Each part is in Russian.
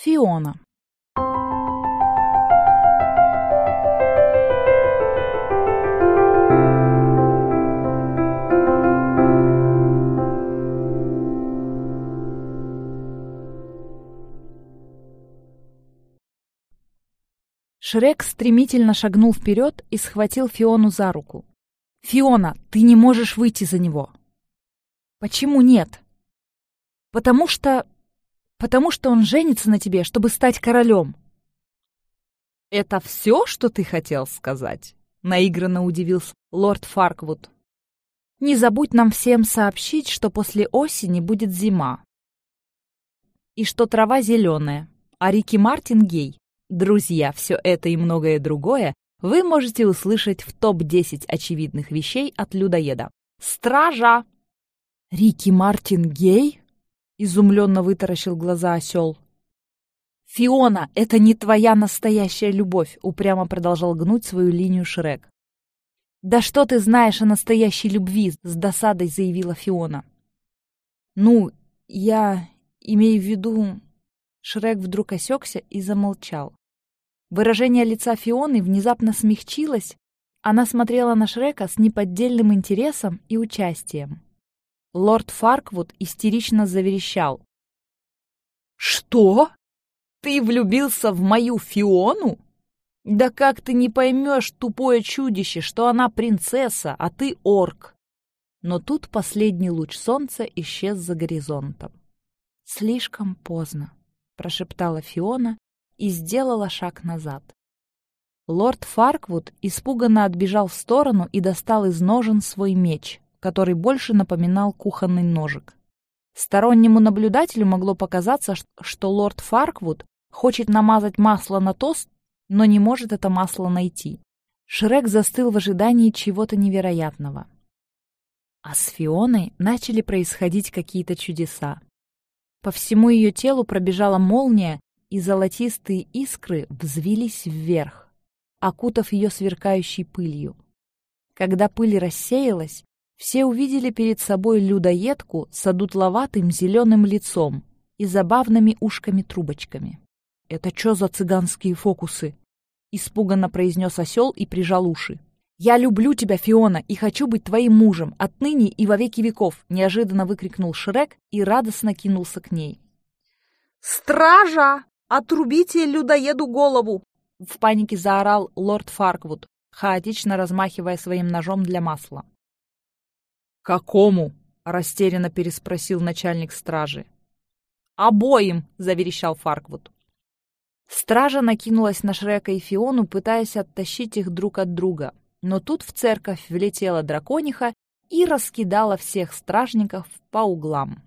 Фиона. Шрек стремительно шагнул вперед и схватил Фиону за руку. «Фиона, ты не можешь выйти за него!» «Почему нет?» «Потому что... потому что он женится на тебе, чтобы стать королем!» «Это все, что ты хотел сказать?» — наигранно удивился лорд Фарквуд. «Не забудь нам всем сообщить, что после осени будет зима, и что трава зеленая, а Рики Мартин гей. Друзья, все это и многое другое вы можете услышать в топ-10 очевидных вещей от людоеда. Стража! Рики Мартин гей? Изумленно вытаращил глаза осел. «Фиона, это не твоя настоящая любовь!» — упрямо продолжал гнуть свою линию Шрек. «Да что ты знаешь о настоящей любви?» — с досадой заявила Фиона. «Ну, я имею в виду...» Шрек вдруг осекся и замолчал. Выражение лица Фионы внезапно смягчилось. Она смотрела на Шрека с неподдельным интересом и участием. Лорд Фарквуд истерично заверещал. «Что? Ты влюбился в мою Фиону? Да как ты не поймешь, тупое чудище, что она принцесса, а ты орк?» Но тут последний луч солнца исчез за горизонтом. «Слишком поздно», — прошептала Фиона и сделала шаг назад. Лорд Фарквуд испуганно отбежал в сторону и достал из ножен свой меч, который больше напоминал кухонный ножик. Стороннему наблюдателю могло показаться, что лорд Фарквуд хочет намазать масло на тост, но не может это масло найти. Шрек застыл в ожидании чего-то невероятного. А с Фионой начали происходить какие-то чудеса. По всему ее телу пробежала молния, и золотистые искры взвились вверх, окутав ее сверкающей пылью. Когда пыль рассеялась, все увидели перед собой людоедку с одутловатым зеленым лицом и забавными ушками-трубочками. «Это что за цыганские фокусы?» — испуганно произнес осел и прижал уши. «Я люблю тебя, Фиона, и хочу быть твоим мужем, отныне и во веки веков!» — неожиданно выкрикнул Шрек и радостно кинулся к ней. «Стража!» «Отрубите людоеду голову!» — в панике заорал лорд Фарквуд, хаотично размахивая своим ножом для масла. «Какому?» — растерянно переспросил начальник стражи. «Обоим!» — заверещал Фарквуд. Стража накинулась на Шрека и Фиону, пытаясь оттащить их друг от друга. Но тут в церковь влетела дракониха и раскидала всех стражников по углам.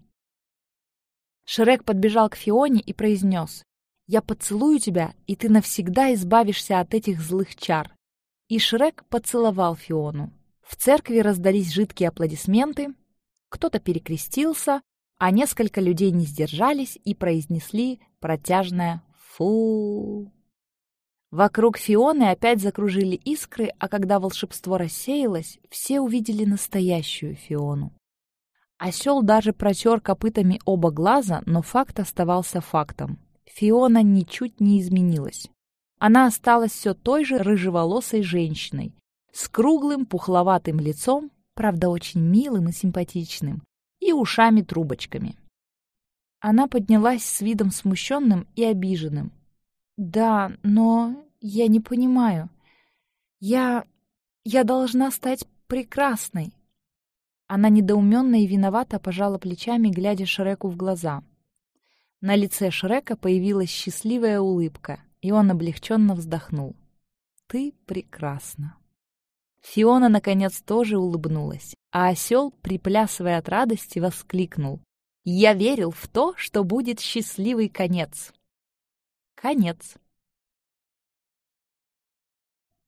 Шрек подбежал к Фионе и произнес. Я поцелую тебя, и ты навсегда избавишься от этих злых чар». И Шрек поцеловал Фиону. В церкви раздались жидкие аплодисменты, кто-то перекрестился, а несколько людей не сдержались и произнесли протяжное «фу». Вокруг Фионы опять закружили искры, а когда волшебство рассеялось, все увидели настоящую Фиону. Осел даже протер копытами оба глаза, но факт оставался фактом. Фиона ничуть не изменилась. Она осталась все той же рыжеволосой женщиной, с круглым пухловатым лицом, правда очень милым и симпатичным, и ушами-трубочками. Она поднялась с видом смущенным и обиженным. «Да, но я не понимаю. Я... я должна стать прекрасной». Она недоуменно и виновато пожала плечами, глядя Шреку в глаза. На лице Шрека появилась счастливая улыбка, и он облегченно вздохнул. «Ты прекрасна». Фиона, наконец, тоже улыбнулась, а осел, приплясывая от радости, воскликнул. «Я верил в то, что будет счастливый конец». Конец.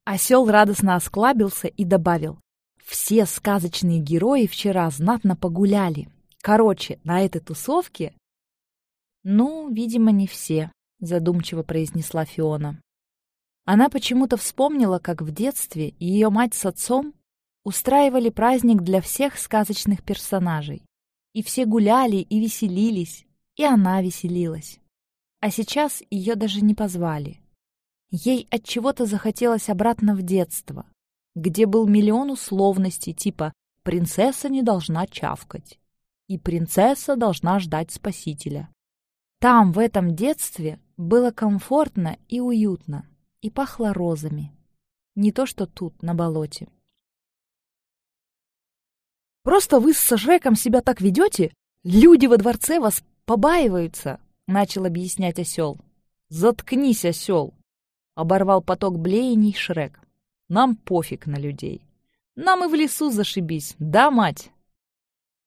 Осел радостно осклабился и добавил. «Все сказочные герои вчера знатно погуляли. Короче, на этой тусовке «Ну, видимо, не все», — задумчиво произнесла Фиона. Она почему-то вспомнила, как в детстве ее мать с отцом устраивали праздник для всех сказочных персонажей. И все гуляли и веселились, и она веселилась. А сейчас ее даже не позвали. Ей от чего-то захотелось обратно в детство, где был миллион условностей типа «принцесса не должна чавкать» и «принцесса должна ждать спасителя». Там, в этом детстве, было комфортно и уютно, и пахло розами. Не то, что тут, на болоте. «Просто вы с Шреком себя так ведете? Люди во дворце вас побаиваются!» — начал объяснять осел. «Заткнись, осел!» — оборвал поток блеяний Шрек. «Нам пофиг на людей. Нам и в лесу зашибись, да, мать?»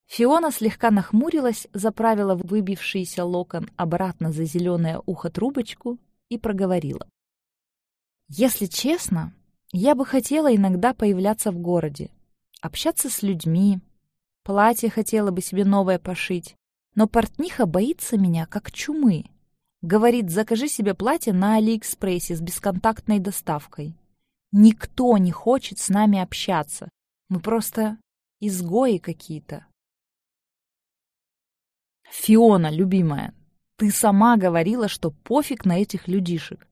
Фиона слегка нахмурилась, заправила выбившийся локон обратно за зеленое ухо трубочку и проговорила. «Если честно, я бы хотела иногда появляться в городе, общаться с людьми, платье хотела бы себе новое пошить, но портниха боится меня, как чумы. Говорит, закажи себе платье на Алиэкспрессе с бесконтактной доставкой. Никто не хочет с нами общаться. Мы просто изгои какие-то. Фиона, любимая, ты сама говорила, что пофиг на этих людишек.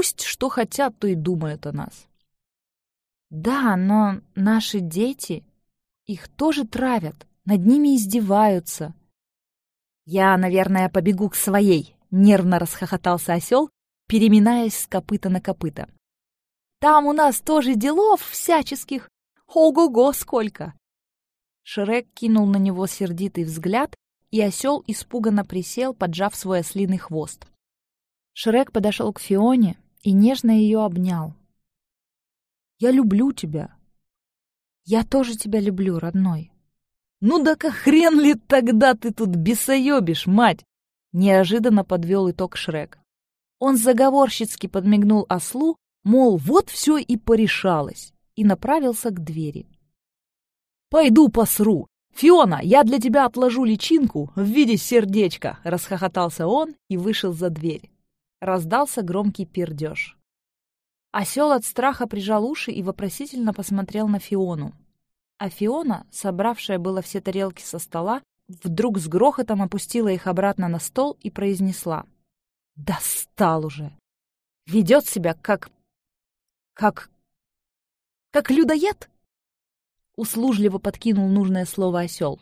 Пусть что хотят, то и думают о нас. Да, но наши дети, их тоже травят, над ними издеваются. «Я, наверное, побегу к своей», — нервно расхохотался осел, переминаясь с копыта на копыта. «Там у нас тоже делов всяческих. Ого-го, сколько!» Шрек кинул на него сердитый взгляд, и осел испуганно присел, поджав свой ослиный хвост. Шрек подошел к Фионе и нежно ее обнял. «Я люблю тебя». «Я тоже тебя люблю, родной», «Ну да-ка хрен ли тогда ты тут бесоебишь, мать!» Неожиданно подвел итог Шрек. Он заговорщицки подмигнул ослу, мол, вот все и порешалось, и направился к двери. «Пойду посру! Фиона, я для тебя отложу личинку в виде сердечка!» Расхохотался он и вышел за дверь. Раздался громкий пердеж. Осел от страха прижал уши и вопросительно посмотрел на Фиону. А Фиона, собравшая было все тарелки со стола, вдруг с грохотом опустила их обратно на стол и произнесла. «Достал уже! Ведет себя как... как... как людоед?» Услужливо подкинул нужное слово осел.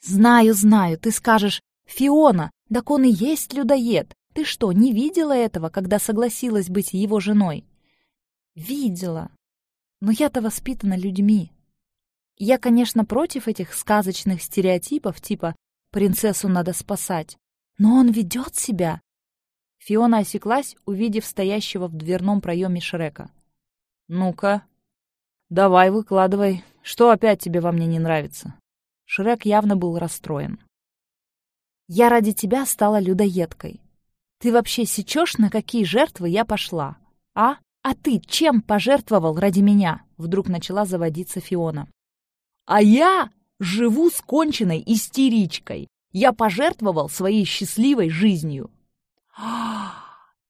«Знаю, знаю, ты скажешь, Фиона, так он и есть людоед. Ты что, не видела этого, когда согласилась быть его женой?» «Видела. Но я-то воспитана людьми. Я, конечно, против этих сказочных стереотипов, типа «принцессу надо спасать», но он ведет себя. Фиона осеклась, увидев стоящего в дверном проеме Шрека. «Ну-ка, давай, выкладывай. Что опять тебе во мне не нравится?» Шрек явно был расстроен. «Я ради тебя стала людоедкой. Ты вообще сечешь, на какие жертвы я пошла, а?» «А ты чем пожертвовал ради меня?» — вдруг начала заводиться Фиона. «А я живу с конченной истеричкой. Я пожертвовал своей счастливой жизнью». «А,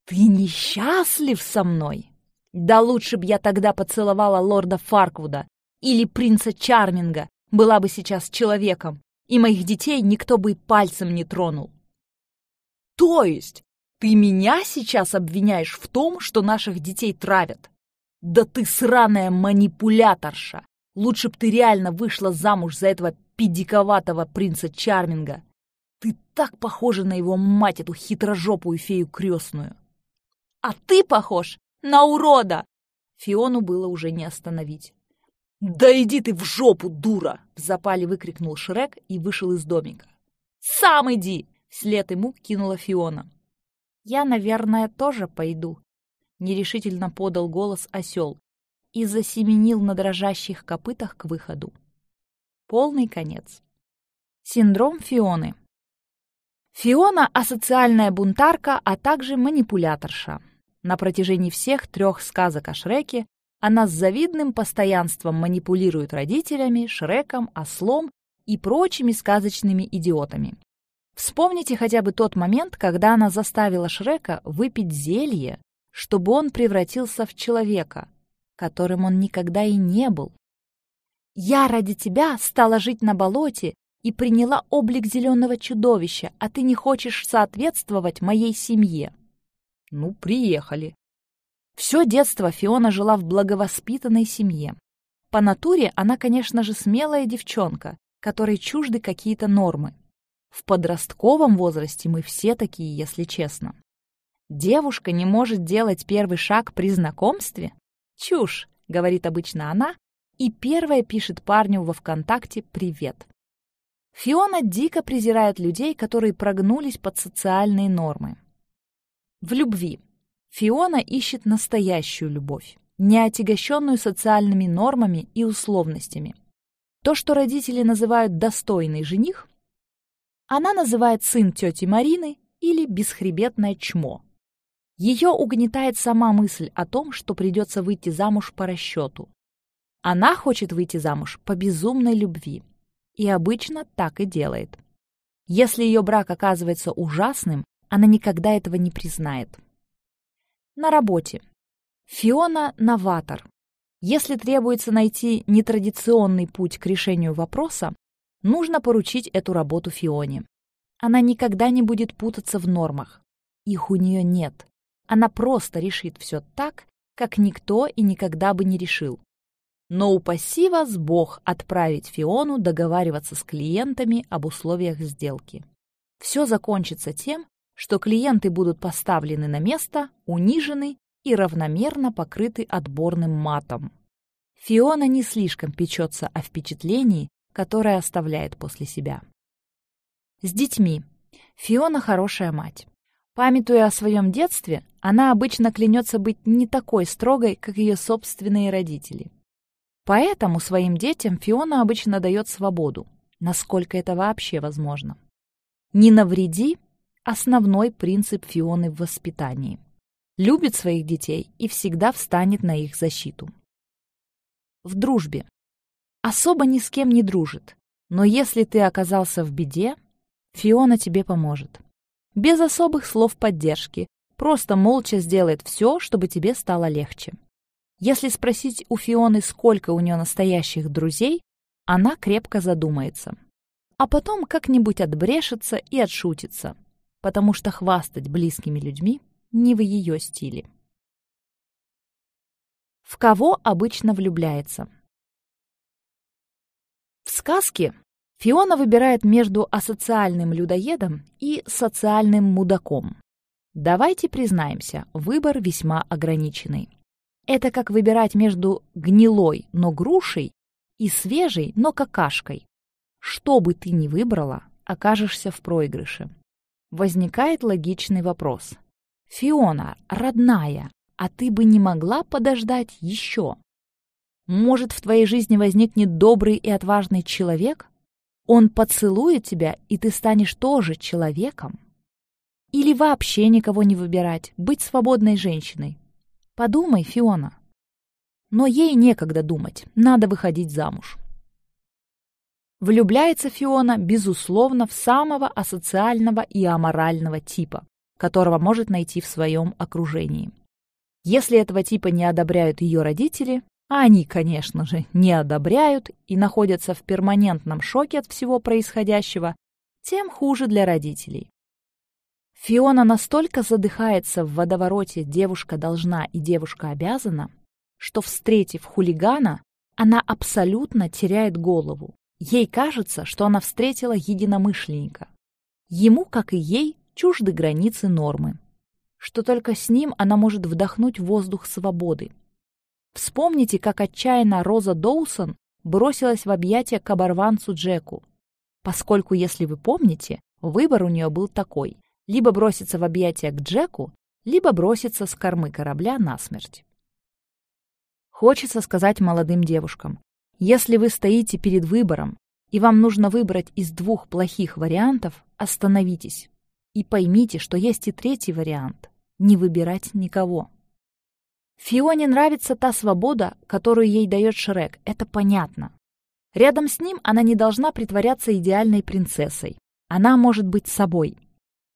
«Ты несчастлив со мной?» «Да лучше б я тогда поцеловала лорда Фарквуда или принца Чарминга, была бы сейчас человеком, и моих детей никто бы пальцем не тронул». «То есть ты меня сейчас обвиняешь в том, что наших детей травят? Да ты сраная манипуляторша! Лучше б ты реально вышла замуж за этого педиковатого принца Чарминга. Ты так похожа на его мать, эту хитрожопую фею крестную. А ты похож на урода! Фиону было уже не остановить. «Да иди ты в жопу, дура!» — в запале выкрикнул Шрек и вышел из домика. «Сам иди!» — вслед ему кинула Фиона. «Я, наверное, тоже пойду», — нерешительно подал голос осел и засеменил на дрожащих копытах к выходу. Полный конец. Синдром Фионы. Фиона — асоциальная бунтарка, а также манипуляторша. На протяжении всех трех сказок о Шреке она с завидным постоянством манипулирует родителями, Шреком, ослом и прочими сказочными идиотами. Вспомните хотя бы тот момент, когда она заставила Шрека выпить зелье, чтобы он превратился в человека, которым он никогда и не был. «Я ради тебя стала жить на болоте и приняла облик зеленого чудовища, а ты не хочешь соответствовать моей семье. Ну, приехали. Все детство Фиона жила в благовоспитанной семье. По натуре она, конечно же, смелая девчонка, которой чужды какие-то нормы. В подростковом возрасте мы все такие, если честно. Девушка не может делать первый шаг при знакомстве? Чушь, говорит обычно она, и первая пишет парню во ВКонтакте «Привет». Фиона дико презирает людей, которые прогнулись под социальные нормы. В любви. Фиона ищет настоящую любовь, не отягощенную социальными нормами и условностями. То, что родители называют «достойный жених», она называет сын тети Марины или «бесхребетное чмо». Ее угнетает сама мысль о том, что придется выйти замуж по расчету. Она хочет выйти замуж по безумной любви. И обычно так и делает. Если ее брак оказывается ужасным, она никогда этого не признает. На работе. Фиона – новатор. Если требуется найти нетрадиционный путь к решению вопроса, нужно поручить эту работу Фионе. Она никогда не будет путаться в нормах. Их у нее нет. Она просто решит все так, как никто и никогда бы не решил. Но упаси вас Бог отправить Фиону договариваться с клиентами об условиях сделки. Все закончится тем, что клиенты будут поставлены на место, унижены и равномерно покрыты отборным матом. Фиона не слишком печется о впечатлении, которое оставляет после себя. С детьми. Фиона хорошая мать. Памятуя о своем детстве, она обычно клянется быть не такой строгой, как ее собственные родители. Поэтому своим детям Фиона обычно дает свободу, насколько это вообще возможно. «Не навреди» — основной принцип Фионы в воспитании. Любит своих детей и всегда встанет на их защиту. В дружбе. Особо ни с кем не дружит, но если ты оказался в беде, Фиона тебе поможет без особых слов поддержки, просто молча сделает все, чтобы тебе стало легче. Если спросить у Фионы, сколько у нее настоящих друзей, она крепко задумается. А потом как-нибудь отбрешется и отшутится, потому что хвастать близкими людьми не в ее стиле. В кого обычно влюбляется? Сказке Фиона выбирает между асоциальным людоедом и социальным мудаком. Давайте признаемся, выбор весьма ограниченный. Это как выбирать между гнилой, но грушей и свежей, но какашкой. Что бы ты ни выбрала, окажешься в проигрыше. Возникает логичный вопрос. «Фиона, родная, а ты бы не могла подождать еще?» Может, в твоей жизни возникнет добрый и отважный человек, он поцелует тебя, и ты станешь тоже человеком. Или вообще никого не выбирать, быть свободной женщиной. Подумай, Фиона. Но ей некогда думать, надо выходить замуж. Влюбляется Фиона, безусловно, в самого асоциального и аморального типа, которого может найти в своем окружении. Если этого типа не одобряют ее родители, они, конечно же, не одобряют и находятся в перманентном шоке от всего происходящего, тем хуже для родителей. Фиона настолько задыхается в водовороте «девушка должна» и «девушка обязана», что, встретив хулигана, она абсолютно теряет голову. Ей кажется, что она встретила единомышленника. Ему, как и ей, чужды границы нормы. Что только с ним она может вдохнуть воздух свободы, Вспомните, как отчаянно Роза Доусон бросилась в объятия к оборванцу Джеку. Поскольку, если вы помните, выбор у нее был такой – либо броситься в объятия к Джеку, либо броситься с кормы корабля насмерть. Хочется сказать молодым девушкам, если вы стоите перед выбором, и вам нужно выбрать из двух плохих вариантов, остановитесь и поймите, что есть и третий вариант – не выбирать никого. Фионе нравится та свобода, которую ей дает Шрек, это понятно. Рядом с ним она не должна притворяться идеальной принцессой. Она может быть собой.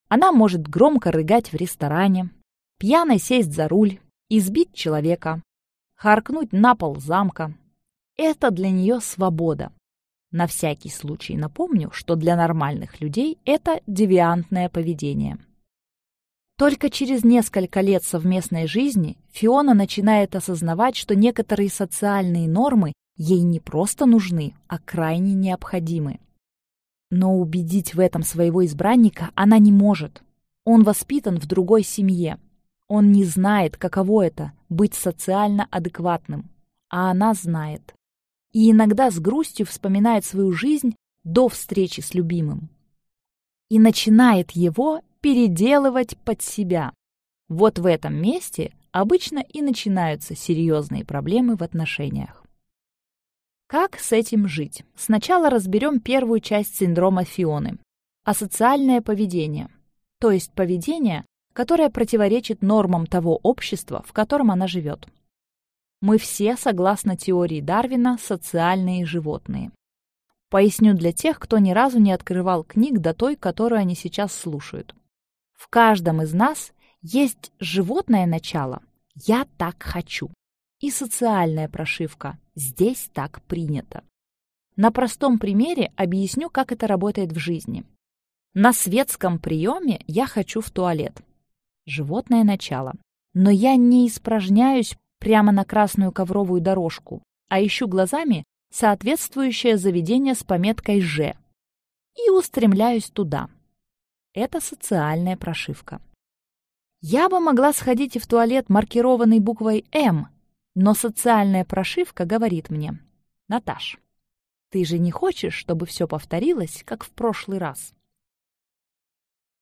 Она может громко рыгать в ресторане, пьяно сесть за руль, избить человека, харкнуть на пол замка. Это для нее свобода. На всякий случай напомню, что для нормальных людей это девиантное поведение. Только через несколько лет совместной жизни Фиона начинает осознавать, что некоторые социальные нормы ей не просто нужны, а крайне необходимы. Но убедить в этом своего избранника она не может. Он воспитан в другой семье. Он не знает, каково это — быть социально адекватным. А она знает. И иногда с грустью вспоминает свою жизнь до встречи с любимым. И начинает его переделывать под себя. Вот в этом месте обычно и начинаются серьезные проблемы в отношениях. Как с этим жить? Сначала разберем первую часть синдрома Фионы – асоциальное поведение, то есть поведение, которое противоречит нормам того общества, в котором она живет. Мы все, согласно теории Дарвина, социальные животные. Поясню для тех, кто ни разу не открывал книг до той, которую они сейчас слушают. В каждом из нас есть животное начало «я так хочу» и социальная прошивка «здесь так принято». На простом примере объясню, как это работает в жизни. На светском приеме я хочу в туалет. Животное начало. Но я не испражняюсь прямо на красную ковровую дорожку, а ищу глазами соответствующее заведение с пометкой «Ж» и устремляюсь туда. Это социальная прошивка. Я бы могла сходить в туалет, маркированный буквой «М», но социальная прошивка говорит мне, «Наташ, ты же не хочешь, чтобы все повторилось, как в прошлый раз?»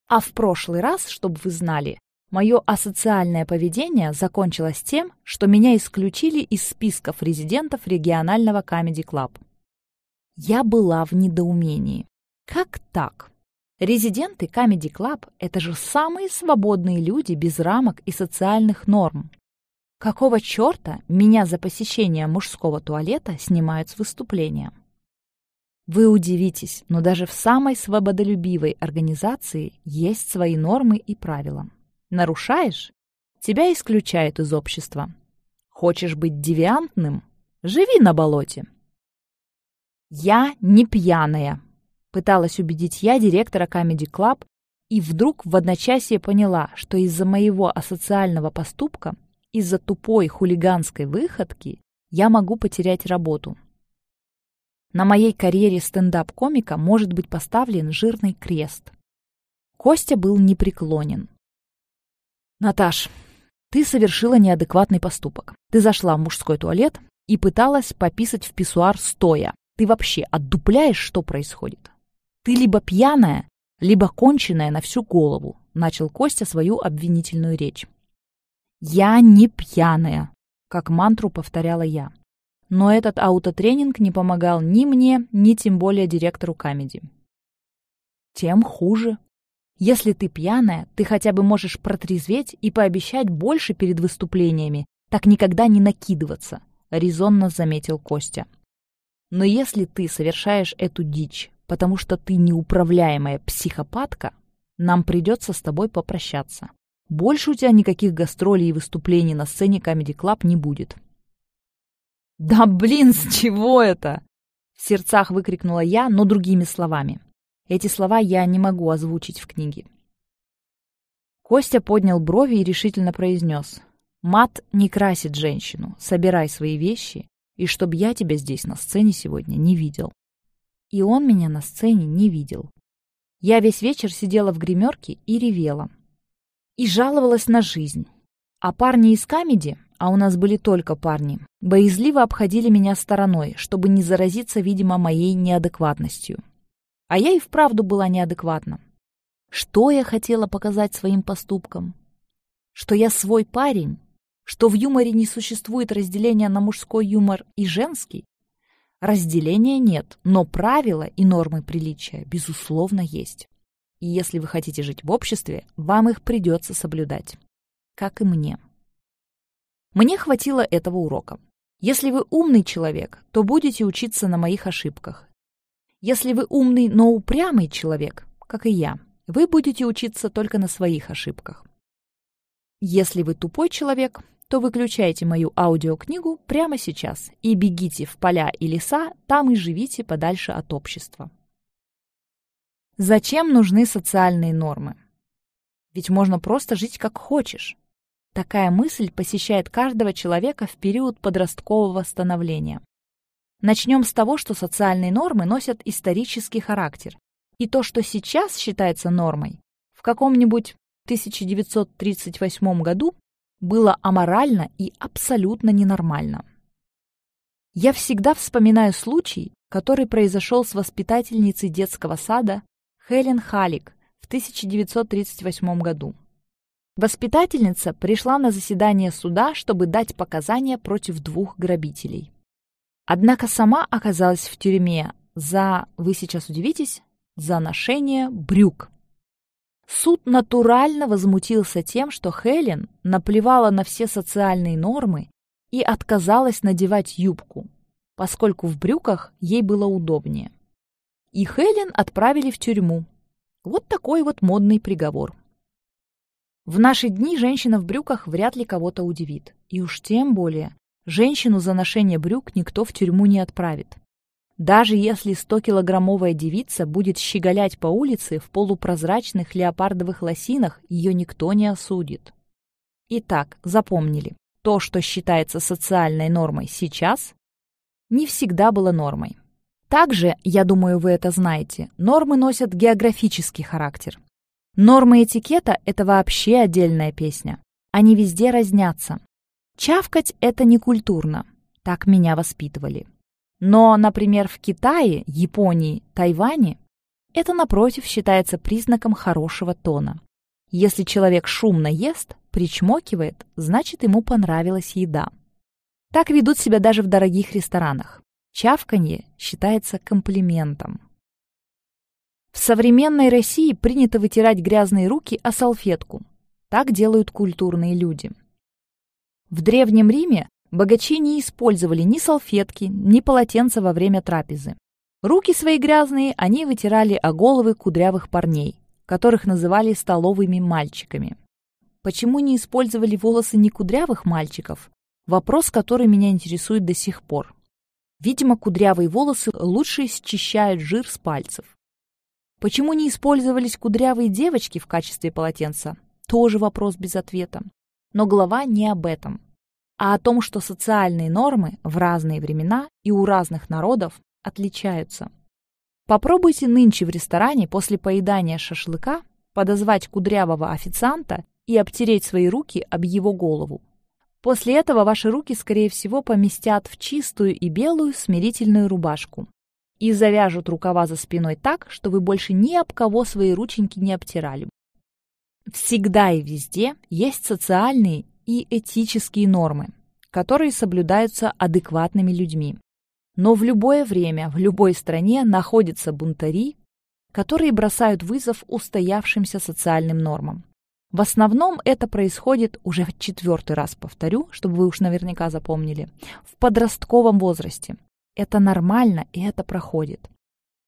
А в прошлый раз, чтобы вы знали, мое асоциальное поведение закончилось тем, что меня исключили из списков резидентов регионального Comedy Club. Я была в недоумении. Как так? Резиденты Comedy Club – это же самые свободные люди без рамок и социальных норм. Какого черта меня за посещение мужского туалета снимают с выступления? Вы удивитесь, но даже в самой свободолюбивой организации есть свои нормы и правила. Нарушаешь – тебя исключают из общества. Хочешь быть девиантным – живи на болоте. Я не пьяная, Пыталась убедить я директора Comedy Club, и вдруг в одночасье поняла, что из-за моего асоциального поступка, из-за тупой хулиганской выходки, я могу потерять работу. На моей карьере стендап-комика может быть поставлен жирный крест. Костя был непреклонен. «Наташ, ты совершила неадекватный поступок. Ты зашла в мужской туалет и пыталась пописать в писсуар стоя. Ты вообще отдупляешь, что происходит?» «Ты либо пьяная, либо конченая на всю голову», — начал Костя свою обвинительную речь. «Я не пьяная», — как мантру повторяла я. Но этот аутотренинг не помогал ни мне, ни тем более директору Камеди. Тем хуже. Если ты пьяная, ты хотя бы можешь протрезветь и пообещать больше перед выступлениями, так никогда не накидываться, резонно заметил Костя. Но если ты совершаешь эту дичь потому что ты неуправляемая психопатка, нам придется с тобой попрощаться. Больше у тебя никаких гастролей и выступлений на сцене Comedy Club не будет. «Да блин, с чего это?» В сердцах выкрикнула я, но другими словами. Эти слова я не могу озвучить в книге. Костя поднял брови и решительно произнес. «Мат не красит женщину. Собирай свои вещи, и чтоб я тебя здесь на сцене сегодня не видел» и он меня на сцене не видел. Я весь вечер сидела в гримерке и ревела. И жаловалась на жизнь. А парни из камеди, а у нас были только парни, боязливо обходили меня стороной, чтобы не заразиться, видимо, моей неадекватностью. А я и вправду была неадекватна. Что я хотела показать своим поступком? Что я свой парень? Что в юморе не существует разделения на мужской юмор и женский? Разделения нет, но правила и нормы приличия, безусловно, есть. И если вы хотите жить в обществе, вам их придется соблюдать. Как и мне. Мне хватило этого урока. Если вы умный человек, то будете учиться на моих ошибках. Если вы умный, но упрямый человек, как и я, вы будете учиться только на своих ошибках. Если вы тупой человек, то выключайте мою аудиокнигу прямо сейчас и бегите в поля и леса, там и живите подальше от общества. Зачем нужны социальные нормы? Ведь можно просто жить как хочешь. Такая мысль посещает каждого человека в период подросткового становления. Начнем с того, что социальные нормы носят исторический характер. И то, что сейчас считается нормой, в каком-нибудь 1938 году было аморально и абсолютно ненормально. Я всегда вспоминаю случай, который произошел с воспитательницей детского сада Хелен Халик в 1938 году. Воспитательница пришла на заседание суда, чтобы дать показания против двух грабителей. Однако сама оказалась в тюрьме за, вы сейчас удивитесь, за ношение брюк. Суд натурально возмутился тем, что Хелен наплевала на все социальные нормы и отказалась надевать юбку, поскольку в брюках ей было удобнее. И Хелен отправили в тюрьму. Вот такой вот модный приговор. В наши дни женщина в брюках вряд ли кого-то удивит. И уж тем более женщину за ношение брюк никто в тюрьму не отправит. Даже если 100-килограммовая девица будет щеголять по улице в полупрозрачных леопардовых лосинах, ее никто не осудит. Итак, запомнили, то, что считается социальной нормой сейчас, не всегда было нормой. Также, я думаю, вы это знаете, нормы носят географический характер. Нормы этикета – это вообще отдельная песня. Они везде разнятся. Чавкать – это не культурно. Так меня воспитывали. Но, например, в Китае, Японии, Тайване это, напротив, считается признаком хорошего тона. Если человек шумно ест, причмокивает, значит, ему понравилась еда. Так ведут себя даже в дорогих ресторанах. Чавканье считается комплиментом. В современной России принято вытирать грязные руки о салфетку. Так делают культурные люди. В Древнем Риме Богачи не использовали ни салфетки, ни полотенца во время трапезы. Руки свои грязные они вытирали о головы кудрявых парней, которых называли столовыми мальчиками. Почему не использовали волосы некудрявых мальчиков? Вопрос, который меня интересует до сих пор. Видимо, кудрявые волосы лучше счищают жир с пальцев. Почему не использовались кудрявые девочки в качестве полотенца? Тоже вопрос без ответа. Но глава не об этом а о том, что социальные нормы в разные времена и у разных народов отличаются. Попробуйте нынче в ресторане после поедания шашлыка подозвать кудрявого официанта и обтереть свои руки об его голову. После этого ваши руки, скорее всего, поместят в чистую и белую смирительную рубашку и завяжут рукава за спиной так, что вы больше ни об кого свои рученьки не обтирали. Всегда и везде есть социальные и этические нормы, которые соблюдаются адекватными людьми. Но в любое время, в любой стране находятся бунтари, которые бросают вызов устоявшимся социальным нормам. В основном это происходит, уже в четвертый раз повторю, чтобы вы уж наверняка запомнили, в подростковом возрасте. Это нормально, и это проходит.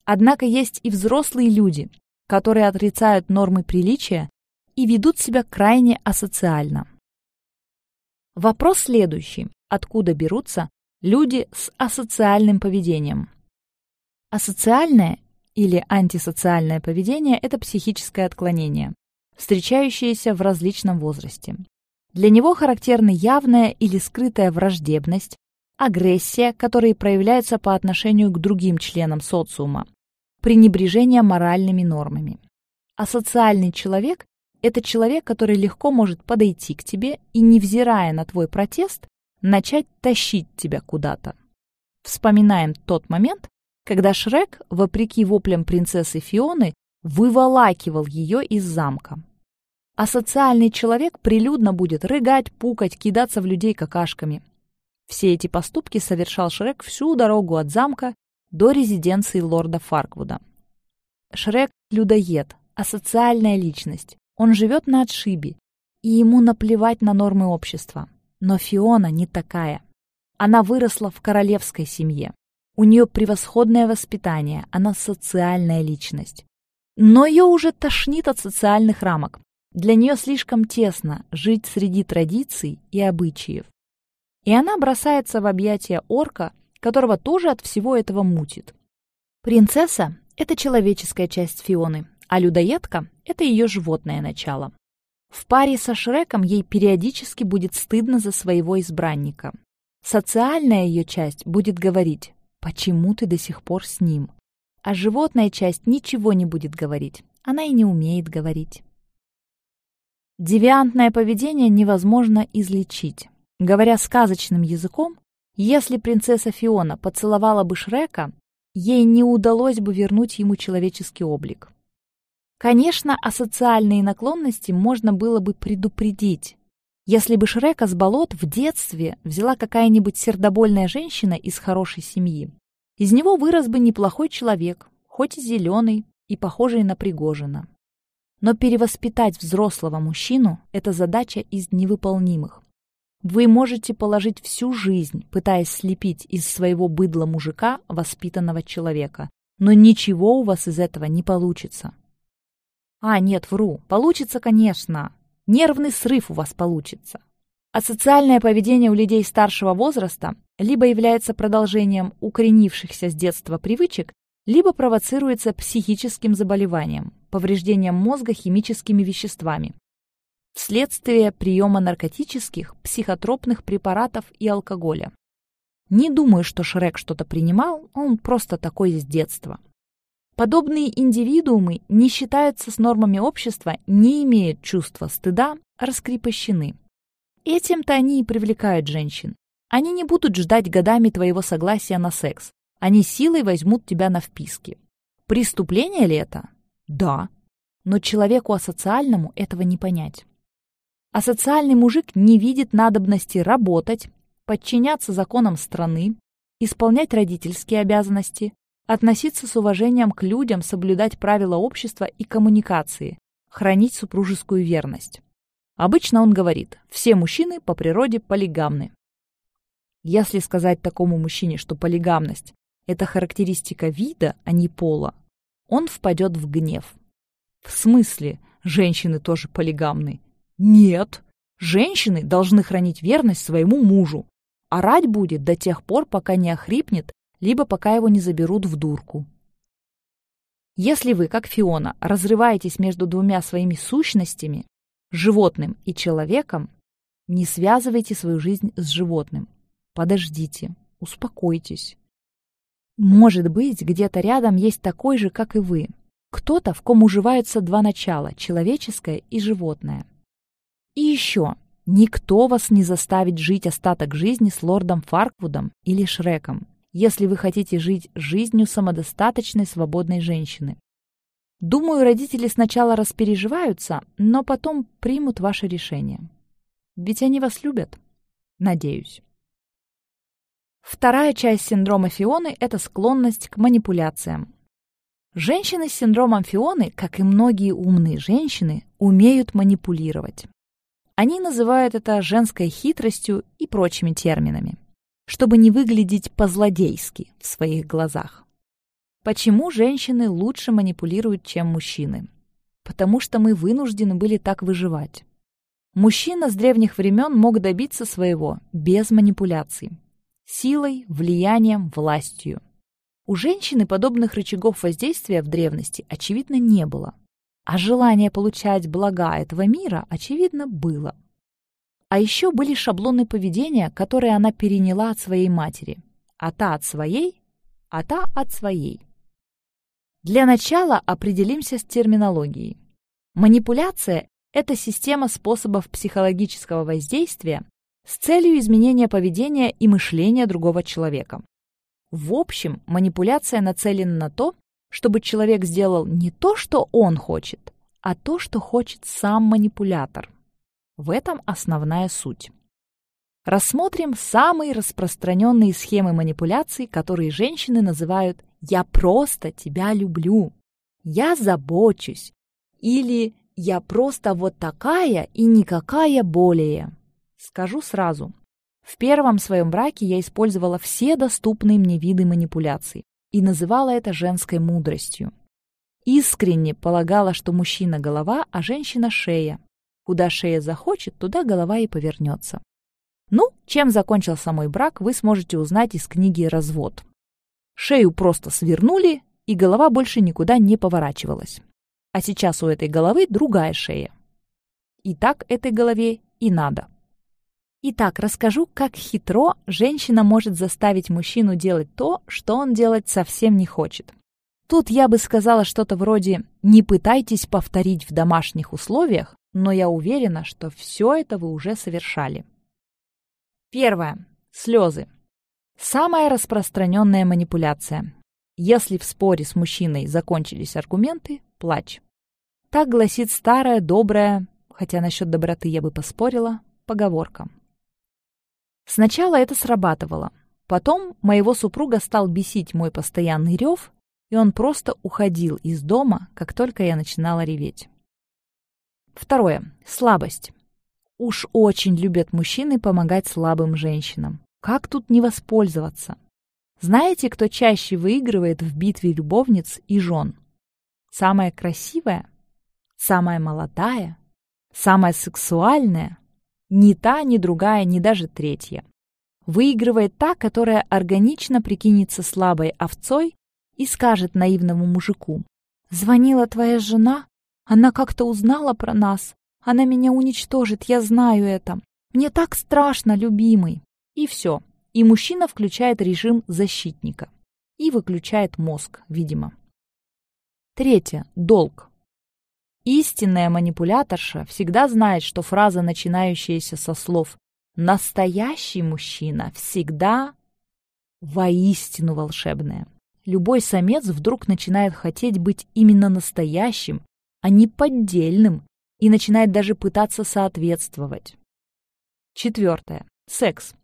Однако есть и взрослые люди, которые отрицают нормы приличия и ведут себя крайне асоциально. Вопрос следующий. Откуда берутся люди с асоциальным поведением? Асоциальное или антисоциальное поведение – это психическое отклонение, встречающееся в различном возрасте. Для него характерны явная или скрытая враждебность, агрессия, которые проявляются по отношению к другим членам социума, пренебрежение моральными нормами. Асоциальный человек это человек, который легко может подойти к тебе и, невзирая на твой протест, начать тащить тебя куда-то. Вспоминаем тот момент, когда Шрек, вопреки воплям принцессы Фионы, выволакивал ее из замка. А социальный человек прилюдно будет рыгать, пукать, кидаться в людей какашками. Все эти поступки совершал Шрек всю дорогу от замка до резиденции лорда Фарквуда. Шрек – людоед, асоциальная личность. Он живет на отшибе, и ему наплевать на нормы общества. Но Фиона не такая. Она выросла в королевской семье. У нее превосходное воспитание, она социальная личность. Но ее уже тошнит от социальных рамок. Для нее слишком тесно жить среди традиций и обычаев. И она бросается в объятия орка, которого тоже от всего этого мутит. Принцесса — это человеческая часть Фионы, а людоедка — это ее животное начало. В паре со Шреком ей периодически будет стыдно за своего избранника. Социальная ее часть будет говорить «Почему ты до сих пор с ним?». А животная часть ничего не будет говорить. Она и не умеет говорить. Девиантное поведение невозможно излечить. Говоря сказочным языком, если принцесса Фиона поцеловала бы Шрека, ей не удалось бы вернуть ему человеческий облик. Конечно, асоциальные наклонности можно было бы предупредить. Если бы Шрека с болот в детстве взяла какая-нибудь сердобольная женщина из хорошей семьи, из него вырос бы неплохой человек, хоть и зеленый и похожий на Пригожина. Но перевоспитать взрослого мужчину – это задача из невыполнимых. Вы можете положить всю жизнь, пытаясь слепить из своего быдла мужика воспитанного человека, но ничего у вас из этого не получится. А, нет, вру. Получится, конечно. Нервный срыв у вас получится. А социальное поведение у людей старшего возраста либо является продолжением укоренившихся с детства привычек, либо провоцируется психическим заболеванием, повреждением мозга химическими веществами, вследствие приема наркотических, психотропных препаратов и алкоголя. Не думаю, что Шрек что-то принимал, он просто такой с детства. Подобные индивидуумы не считаются с нормами общества, не имеют чувства стыда, раскрепощены. Этим-то они и привлекают женщин. Они не будут ждать годами твоего согласия на секс. Они силой возьмут тебя на вписки. Преступление ли это? Да. Но человеку асоциальному этого не понять. Асоциальный мужик не видит надобности работать, подчиняться законам страны, исполнять родительские обязанности, Относиться с уважением к людям, соблюдать правила общества и коммуникации, хранить супружескую верность. Обычно он говорит, все мужчины по природе полигамны. Если сказать такому мужчине, что полигамность – это характеристика вида, а не пола, он впадет в гнев. В смысле, женщины тоже полигамны? Нет! Женщины должны хранить верность своему мужу. Орать будет до тех пор, пока не охрипнет либо пока его не заберут в дурку. Если вы, как Фиона, разрываетесь между двумя своими сущностями, животным и человеком, не связывайте свою жизнь с животным. Подождите, успокойтесь. Может быть, где-то рядом есть такой же, как и вы. Кто-то, в ком уживаются два начала – человеческое и животное. И еще, никто вас не заставит жить остаток жизни с лордом Фарквудом или Шреком если вы хотите жить жизнью самодостаточной свободной женщины. Думаю, родители сначала распереживаются, но потом примут ваше решение. Ведь они вас любят. Надеюсь. Вторая часть синдрома Фионы – это склонность к манипуляциям. Женщины с синдромом Фионы, как и многие умные женщины, умеют манипулировать. Они называют это женской хитростью и прочими терминами чтобы не выглядеть по-злодейски в своих глазах. Почему женщины лучше манипулируют, чем мужчины? Потому что мы вынуждены были так выживать. Мужчина с древних времен мог добиться своего без манипуляций. Силой, влиянием, властью. У женщины подобных рычагов воздействия в древности, очевидно, не было. А желание получать блага этого мира, очевидно, было. А еще были шаблоны поведения, которые она переняла от своей матери. А та от своей, а та от своей. Для начала определимся с терминологией. Манипуляция – это система способов психологического воздействия с целью изменения поведения и мышления другого человека. В общем, манипуляция нацелена на то, чтобы человек сделал не то, что он хочет, а то, что хочет сам манипулятор. В этом основная суть. Рассмотрим самые распространенные схемы манипуляций, которые женщины называют «я просто тебя люблю», «я забочусь» или «я просто вот такая и никакая более». Скажу сразу. В первом своем браке я использовала все доступные мне виды манипуляций и называла это женской мудростью. искренне полагала, что мужчина — голова, а женщина — шея. Куда шея захочет, туда голова и повернется. Ну, чем закончился мой брак, вы сможете узнать из книги «Развод». Шею просто свернули, и голова больше никуда не поворачивалась. А сейчас у этой головы другая шея. И так этой голове и надо. Итак, расскажу, как хитро женщина может заставить мужчину делать то, что он делать совсем не хочет. Тут я бы сказала что-то вроде «не пытайтесь повторить в домашних условиях, но я уверена, что все это вы уже совершали». Первое. Слезы. Самая распространенная манипуляция. Если в споре с мужчиной закончились аргументы, плачь. Так гласит старая, добрая, хотя насчет доброты я бы поспорила, поговорка. Сначала это срабатывало. Потом моего супруга стал бесить мой постоянный рев, и он просто уходил из дома, как только я начинала реветь. Второе. Слабость. Уж очень любят мужчины помогать слабым женщинам. Как тут не воспользоваться? Знаете, кто чаще выигрывает в битве любовниц и жен? Самая красивая? Самая молодая? Самая сексуальная? Ни та, ни другая, ни даже третья. Выигрывает та, которая органично прикинется слабой овцой и скажет наивному мужику. «Звонила твоя жена? Она как-то узнала про нас. Она меня уничтожит, я знаю это. Мне так страшно, любимый. И все. И мужчина включает режим защитника. И выключает мозг, видимо. Третье. Долг. Истинная манипуляторша всегда знает, что фраза, начинающаяся со слов «настоящий мужчина» всегда воистину волшебная. Любой самец вдруг начинает хотеть быть именно настоящим, а не поддельным, и начинает даже пытаться соответствовать. Четвертое. Секс.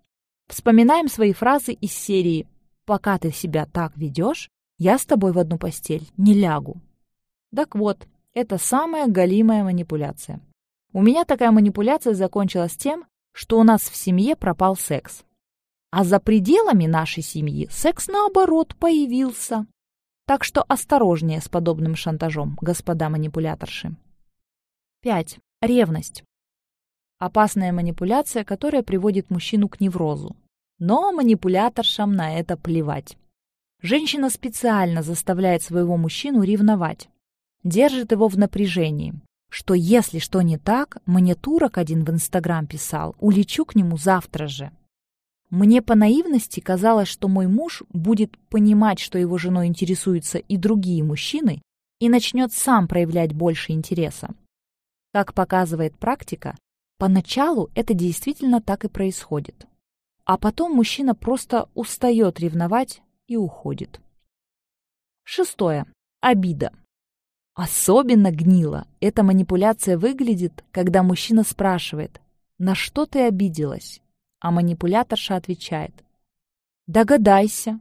Вспоминаем свои фразы из серии «Пока ты себя так ведешь, я с тобой в одну постель не лягу». Так вот, это самая галимая манипуляция. У меня такая манипуляция закончилась тем, что у нас в семье пропал секс. А за пределами нашей семьи секс, наоборот, появился. Так что осторожнее с подобным шантажом, господа манипуляторши. 5. Ревность. Опасная манипуляция, которая приводит мужчину к неврозу. Но манипуляторшам на это плевать. Женщина специально заставляет своего мужчину ревновать. Держит его в напряжении. Что если что не так, мне турок один в Инстаграм писал, улечу к нему завтра же. Мне по наивности казалось, что мой муж будет понимать, что его женой интересуются и другие мужчины, и начнет сам проявлять больше интереса. Как показывает практика, поначалу это действительно так и происходит. А потом мужчина просто устает ревновать и уходит. Шестое. Обида. Особенно гнило эта манипуляция выглядит, когда мужчина спрашивает «На что ты обиделась?» А манипуляторша отвечает «Догадайся».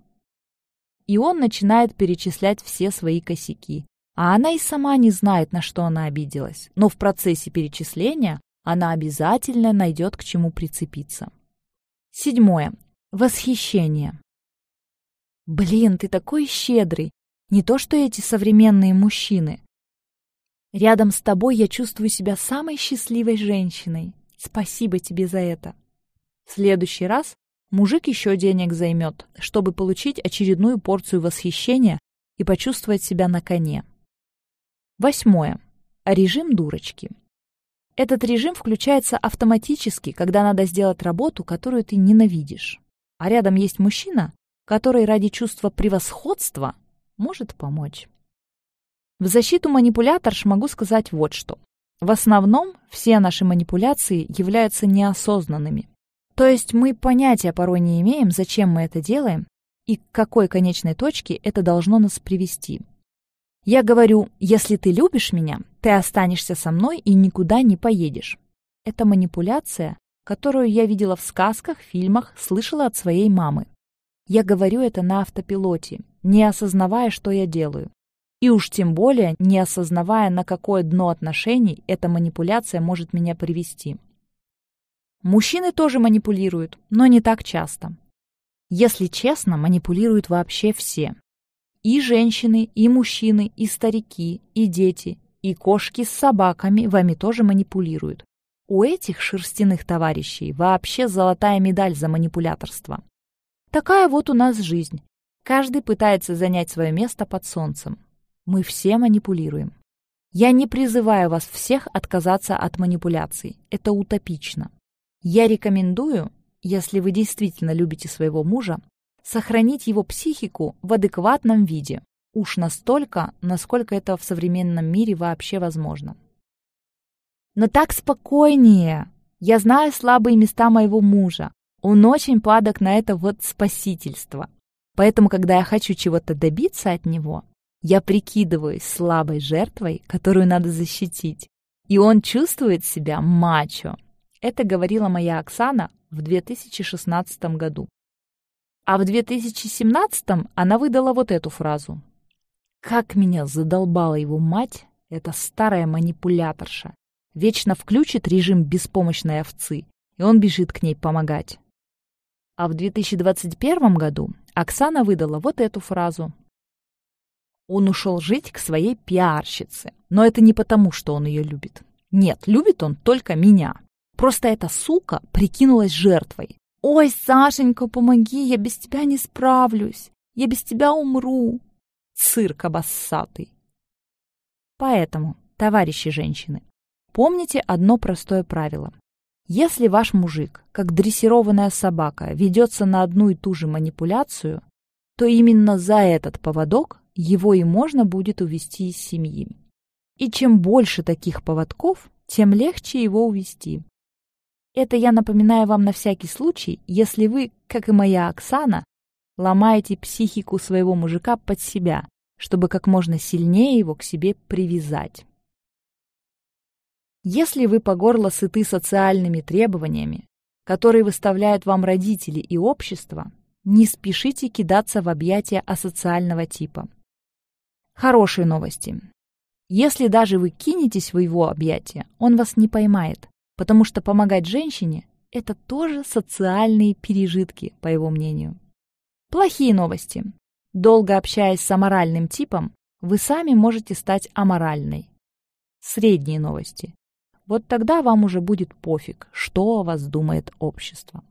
И он начинает перечислять все свои косяки, а она и сама не знает, на что она обиделась. Но в процессе перечисления она обязательно найдет к чему прицепиться. Седьмое. Восхищение. Блин, ты такой щедрый. Не то, что эти современные мужчины. Рядом с тобой я чувствую себя самой счастливой женщиной. Спасибо тебе за это. Следующий раз мужик еще денег займет, чтобы получить очередную порцию восхищения и почувствовать себя на коне. Восьмое. Режим дурочки. Этот режим включается автоматически, когда надо сделать работу, которую ты ненавидишь. А рядом есть мужчина, который ради чувства превосходства может помочь. В защиту манипуляторш могу сказать вот что. В основном все наши манипуляции являются неосознанными. То есть мы понятия порой не имеем, зачем мы это делаем и к какой конечной точке это должно нас привести. Я говорю, если ты любишь меня, ты останешься со мной и никуда не поедешь. Это манипуляция, которую я видела в сказках, фильмах, слышала от своей мамы. Я говорю это на автопилоте, не осознавая, что я делаю. И уж тем более не осознавая, на какое дно отношений эта манипуляция может меня привести. Мужчины тоже манипулируют, но не так часто. Если честно, манипулируют вообще все. И женщины, и мужчины, и старики, и дети, и кошки с собаками вами тоже манипулируют. У этих шерстяных товарищей вообще золотая медаль за манипуляторство. Такая вот у нас жизнь. Каждый пытается занять свое место под солнцем. Мы все манипулируем. Я не призываю вас всех отказаться от манипуляций. Это утопично. Я рекомендую, если вы действительно любите своего мужа, сохранить его психику в адекватном виде. Уж настолько, насколько это в современном мире вообще возможно. Но так спокойнее. Я знаю слабые места моего мужа. Он очень падок на это вот спасительство. Поэтому, когда я хочу чего-то добиться от него, я прикидываюсь слабой жертвой, которую надо защитить. И он чувствует себя мачо. Это говорила моя Оксана в 2016 году. А в 2017 она выдала вот эту фразу. Как меня задолбала его мать, эта старая манипуляторша. Вечно включит режим беспомощной овцы, и он бежит к ней помогать. А в 2021 году Оксана выдала вот эту фразу. Он ушел жить к своей пиарщице. Но это не потому, что он ее любит. Нет, любит он только меня. Просто эта сука прикинулась жертвой. «Ой, Сашенька, помоги, я без тебя не справлюсь. Я без тебя умру». Цирк обоссатый. Поэтому, товарищи женщины, помните одно простое правило. Если ваш мужик, как дрессированная собака, ведется на одну и ту же манипуляцию, то именно за этот поводок его и можно будет увести из семьи. И чем больше таких поводков, тем легче его увести. Это я напоминаю вам на всякий случай, если вы, как и моя Оксана, ломаете психику своего мужика под себя, чтобы как можно сильнее его к себе привязать. Если вы по горло сыты социальными требованиями, которые выставляют вам родители и общество, не спешите кидаться в объятия асоциального типа. Хорошие новости. Если даже вы кинетесь в его объятия, он вас не поймает, потому что помогать женщине – это тоже социальные пережитки, по его мнению. Плохие новости. Долго общаясь с аморальным типом, вы сами можете стать аморальной. Средние новости. Вот тогда вам уже будет пофиг, что о вас думает общество.